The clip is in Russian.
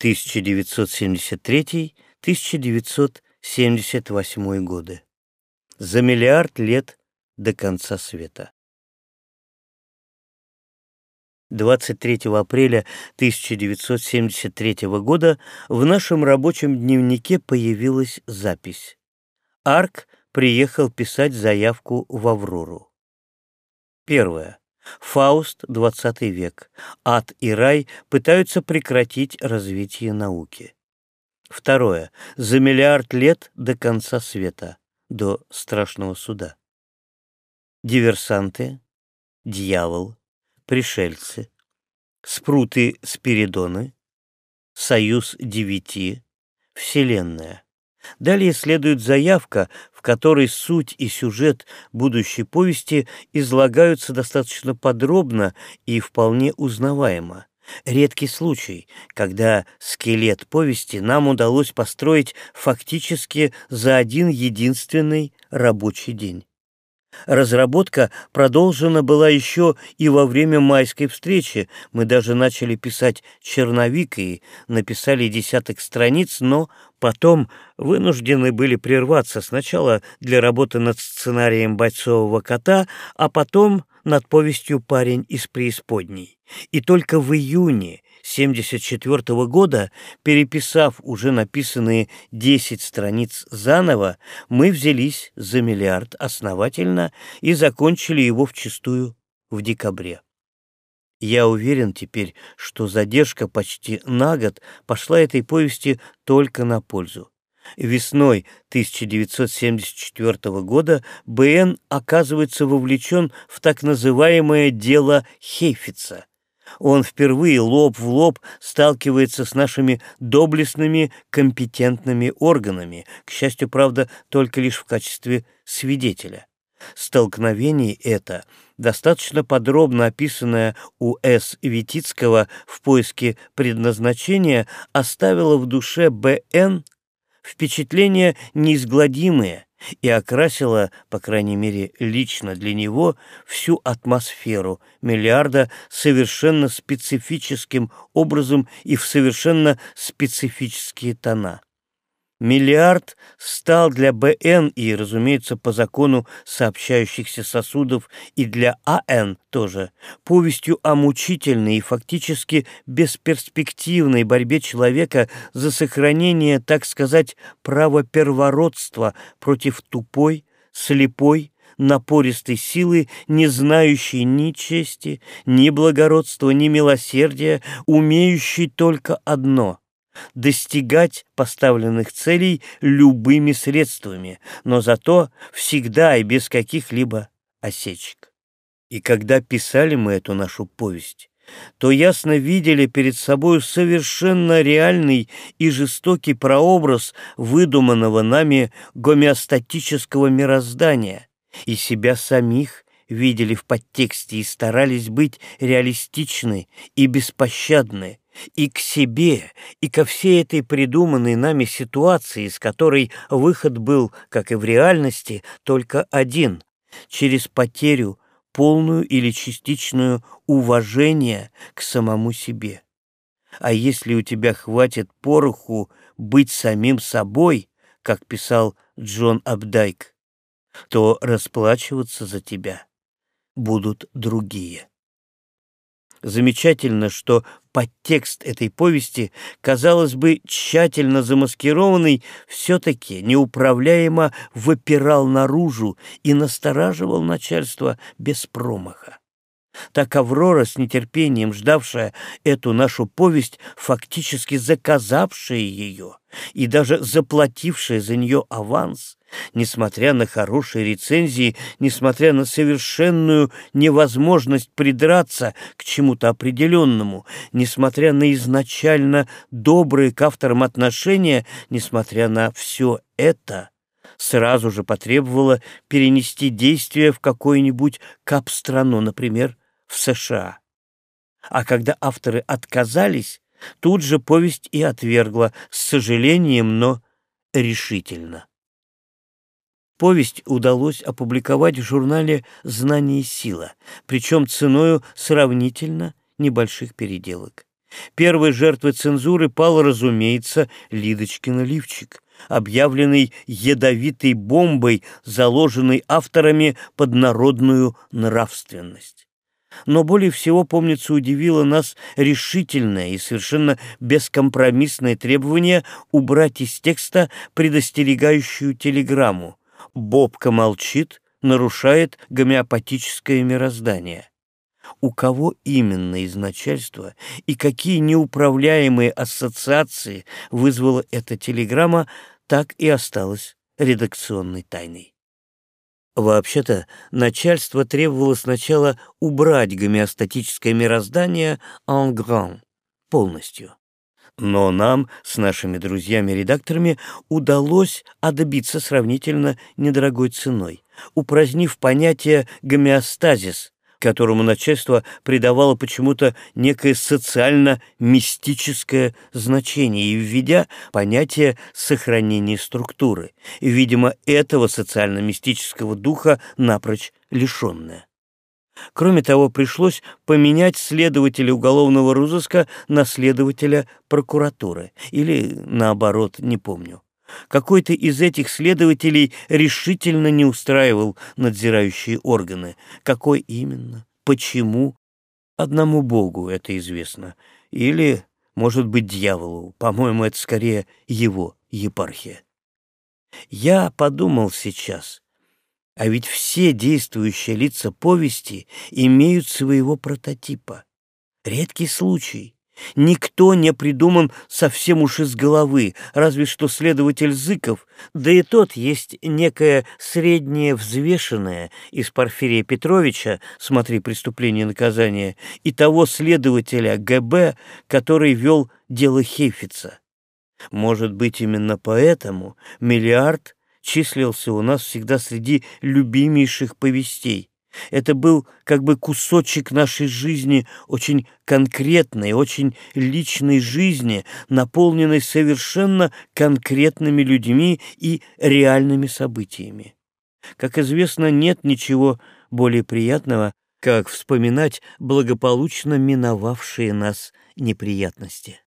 1973-1978 годы. За миллиард лет до конца света. 23 апреля 1973 года в нашем рабочем дневнике появилась запись. Арк приехал писать заявку в Аврору. Первое. Фауст, 20 век. Ад и рай пытаются прекратить развитие науки. Второе. За миллиард лет до конца света, до страшного суда. Диверсанты, дьявол, пришельцы, спруты Спиридоны, союз девяти, вселенная. Далее следует заявка, в которой суть и сюжет будущей повести излагаются достаточно подробно и вполне узнаваемо. Редкий случай, когда скелет повести нам удалось построить фактически за один единственный рабочий день. Разработка продолжена была еще и во время майской встречи. Мы даже начали писать черновик и написали десяток страниц, но потом вынуждены были прерваться сначала для работы над сценарием «Бойцового кота», а потом над повестью «Парень из преисподней». И только в июне 1974 года, переписав уже написанные 10 страниц заново, мы взялись за миллиард основательно и закончили его вчистую в декабре. Я уверен теперь, что задержка почти на год пошла этой повести только на пользу. Весной 1974 года БН оказывается вовлечен в так называемое «дело Хейфица», он впервые лоб в лоб сталкивается с нашими доблестными компетентными органами, к счастью, правда, только лишь в качестве свидетеля. Столкновение это, достаточно подробно описанное у С. Витицкого в поиске предназначения, оставило в душе Б.Н. впечатления неизгладимые, и окрасила, по крайней мере лично для него, всю атмосферу миллиарда совершенно специфическим образом и в совершенно специфические тона. Миллиард стал для БН и, разумеется, по закону сообщающихся сосудов и для АН тоже повестью о мучительной и фактически бесперспективной борьбе человека за сохранение, так сказать, права первородства против тупой, слепой, напористой силы, не знающей ни чести, ни благородства, ни милосердия, умеющей только одно достигать поставленных целей любыми средствами, но зато всегда и без каких-либо осечек. И когда писали мы эту нашу повесть, то ясно видели перед собой совершенно реальный и жестокий прообраз выдуманного нами гомеостатического мироздания и себя самих видели в подтексте и старались быть реалистичны и беспощадны, и к себе, и ко всей этой придуманной нами ситуации, из которой выход был, как и в реальности, только один — через потерю, полную или частичную уважения к самому себе. А если у тебя хватит пороху быть самим собой, как писал Джон Абдайк, то расплачиваться за тебя будут другие. Замечательно, что подтекст этой повести, казалось бы, тщательно замаскированный, все-таки неуправляемо выпирал наружу и настораживал начальство без промаха. Так Аврора, с нетерпением ждавшая эту нашу повесть, фактически заказавшая ее и даже заплатившая за нее аванс, несмотря на хорошие рецензии, несмотря на совершенную невозможность придраться к чему-то определенному, несмотря на изначально добрые к авторам отношения, несмотря на все это, сразу же потребовала перенести действие в какую-нибудь кап-страну, например, в США. А когда авторы отказались, тут же повесть и отвергла, с сожалением, но решительно. Повесть удалось опубликовать в журнале «Знание и сила», причем ценою сравнительно небольших переделок. Первой жертвой цензуры пал, разумеется, Лидочкин лифчик, объявленный ядовитой бомбой, заложенной авторами под народную нравственность. Но более всего, помнится, удивило нас решительное и совершенно бескомпромиссное требование убрать из текста предостерегающую телеграмму «Бобка молчит, нарушает гомеопатическое мироздание» у кого именно из начальства и какие неуправляемые ассоциации вызвала эта телеграмма, так и осталось редакционной тайной. Вообще-то, начальство требовало сначала убрать гомеостатическое мироздание en grand, полностью. Но нам с нашими друзьями-редакторами удалось добиться сравнительно недорогой ценой, упразднив понятие гомеостазис, которому начальство придавало почему-то некое социально-мистическое значение и введя понятие сохранения структуры, видимо, этого социально-мистического духа напрочь лишенное. Кроме того, пришлось поменять следователя уголовного розыска на следователя прокуратуры, или наоборот, не помню. Какой-то из этих следователей решительно не устраивал надзирающие органы. Какой именно? Почему? Одному Богу это известно. Или, может быть, дьяволу. По-моему, это скорее его епархия. Я подумал сейчас, а ведь все действующие лица повести имеют своего прототипа. Редкий случай. Никто не придуман совсем уж из головы, разве что следователь Зыков, да и тот есть некое среднее взвешенное из Порфирия Петровича, смотри «Преступление и наказание», и того следователя ГБ, который вел дело Хейфица. Может быть, именно поэтому миллиард числился у нас всегда среди любимейших повестей, это был как бы кусочек нашей жизни, очень конкретной, очень личной жизни, наполненной совершенно конкретными людьми и реальными событиями. Как известно, нет ничего более приятного, как вспоминать благополучно миновавшие нас неприятности.